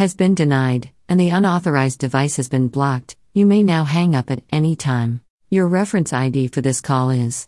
has been denied, and the unauthorized device has been blocked. You may now hang up at any time. Your reference ID for this call is